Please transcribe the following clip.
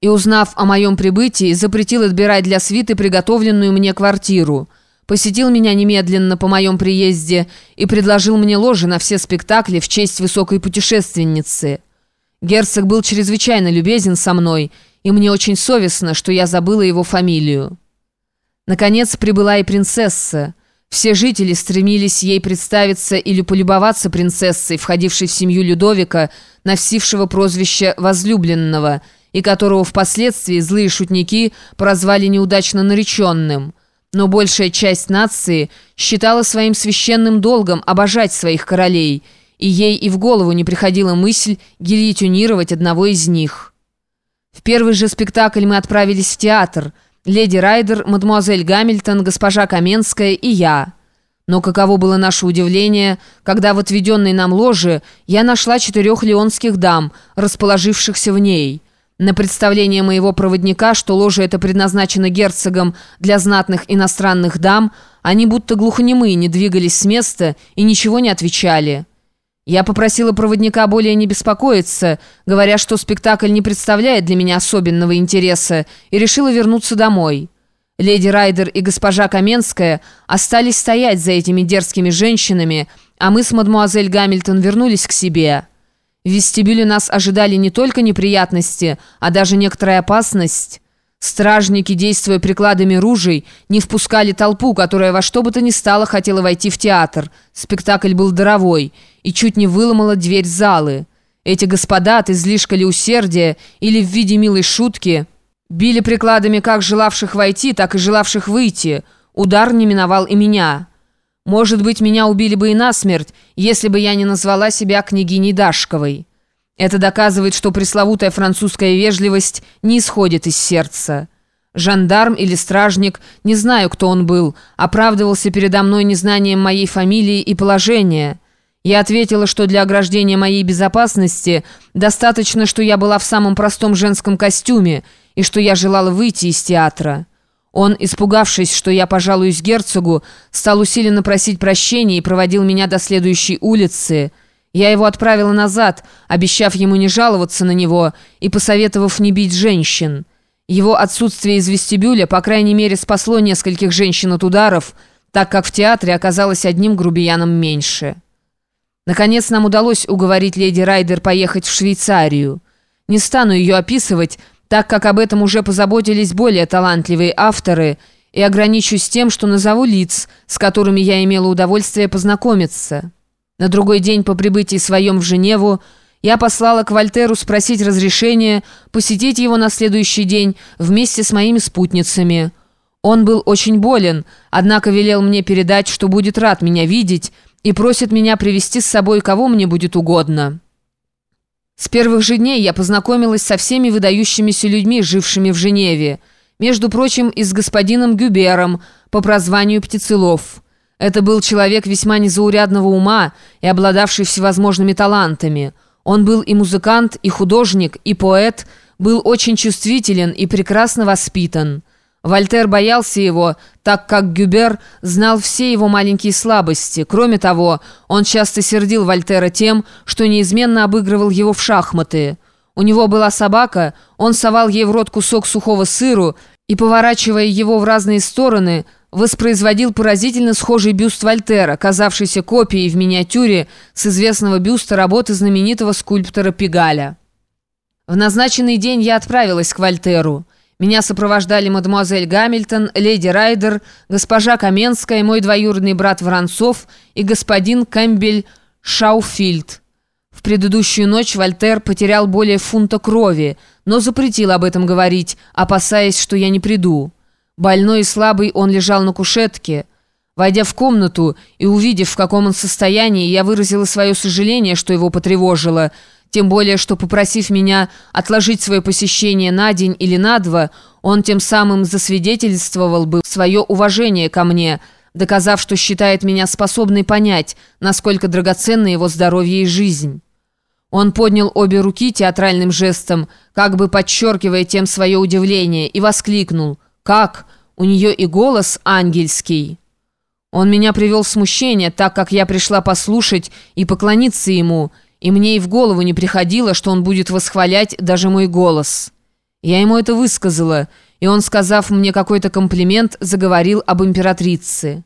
и, узнав о моем прибытии, запретил отбирать для свиты приготовленную мне квартиру. Посетил меня немедленно по моем приезде и предложил мне ложи на все спектакли в честь высокой путешественницы. Герцог был чрезвычайно любезен со мной, и мне очень совестно, что я забыла его фамилию. Наконец прибыла и принцесса. Все жители стремились ей представиться или полюбоваться принцессой, входившей в семью Людовика, носившего прозвище «возлюбленного», и которого впоследствии злые шутники прозвали неудачно нареченным. Но большая часть нации считала своим священным долгом обожать своих королей, и ей и в голову не приходила мысль гильотинировать одного из них. В первый же спектакль мы отправились в театр. Леди Райдер, мадемуазель Гамильтон, госпожа Каменская и я. Но каково было наше удивление, когда в отведенной нам ложе я нашла четырех леонских дам, расположившихся в ней – на представление моего проводника, что ложа это предназначена герцогом для знатных иностранных дам, они будто глухонемые не двигались с места и ничего не отвечали. Я попросила проводника более не беспокоиться, говоря, что спектакль не представляет для меня особенного интереса, и решила вернуться домой. Леди Райдер и госпожа Каменская остались стоять за этими дерзкими женщинами, а мы с мадмуазель Гамильтон вернулись к себе». В вестибюле нас ожидали не только неприятности, а даже некоторая опасность. Стражники, действуя прикладами ружей, не впускали толпу, которая во что бы то ни стало хотела войти в театр. Спектакль был даровой и чуть не выломала дверь залы. Эти господа от излишка ли усердия или в виде милой шутки били прикладами как желавших войти, так и желавших выйти. Удар не миновал и меня». Может быть, меня убили бы и насмерть, если бы я не назвала себя княгиней Дашковой. Это доказывает, что пресловутая французская вежливость не исходит из сердца. Жандарм или стражник, не знаю, кто он был, оправдывался передо мной незнанием моей фамилии и положения. Я ответила, что для ограждения моей безопасности достаточно, что я была в самом простом женском костюме и что я желала выйти из театра. Он, испугавшись, что я пожалуюсь герцогу, стал усиленно просить прощения и проводил меня до следующей улицы. Я его отправила назад, обещав ему не жаловаться на него и посоветовав не бить женщин. Его отсутствие из вестибюля, по крайней мере, спасло нескольких женщин от ударов, так как в театре оказалось одним грубияном меньше. Наконец нам удалось уговорить леди Райдер поехать в Швейцарию. Не стану ее описывать, так как об этом уже позаботились более талантливые авторы, и ограничусь тем, что назову лиц, с которыми я имела удовольствие познакомиться. На другой день по прибытии своем в Женеву я послала к Вольтеру спросить разрешения посетить его на следующий день вместе с моими спутницами. Он был очень болен, однако велел мне передать, что будет рад меня видеть и просит меня привести с собой кого мне будет угодно». С первых же дней я познакомилась со всеми выдающимися людьми, жившими в Женеве. Между прочим, и с господином Гюбером по прозванию Птицелов. Это был человек весьма незаурядного ума и обладавший всевозможными талантами. Он был и музыкант, и художник, и поэт, был очень чувствителен и прекрасно воспитан. Вольтер боялся его, так как Гюбер знал все его маленькие слабости. Кроме того, он часто сердил Вольтера тем, что неизменно обыгрывал его в шахматы. У него была собака, он совал ей в рот кусок сухого сыру и, поворачивая его в разные стороны, воспроизводил поразительно схожий бюст Вольтера, казавшийся копией в миниатюре с известного бюста работы знаменитого скульптора Пигаля. В назначенный день я отправилась к Вольтеру. Меня сопровождали мадемуазель Гамильтон, леди Райдер, госпожа Каменская, мой двоюродный брат Воронцов и господин Кэмпбель Шауфильд. В предыдущую ночь Вольтер потерял более фунта крови, но запретил об этом говорить, опасаясь, что я не приду. Больной и слабый он лежал на кушетке. Войдя в комнату и увидев, в каком он состоянии, я выразила свое сожаление, что его потревожило – тем более, что, попросив меня отложить свое посещение на день или на два, он тем самым засвидетельствовал бы свое уважение ко мне, доказав, что считает меня способной понять, насколько драгоценна его здоровье и жизнь. Он поднял обе руки театральным жестом, как бы подчеркивая тем свое удивление, и воскликнул «Как? У нее и голос ангельский!» Он меня привел в смущение, так как я пришла послушать и поклониться ему – и мне и в голову не приходило, что он будет восхвалять даже мой голос». Я ему это высказала, и он, сказав мне какой-то комплимент, заговорил об императрице.